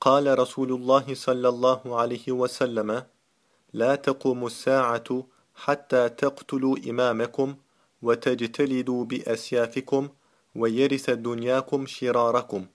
قال رسول الله صلى الله عليه وسلم لا تقوم الساعة حتى تقتلوا إمامكم وتجتلدوا بأسيافكم ويرث دنياكم شراركم.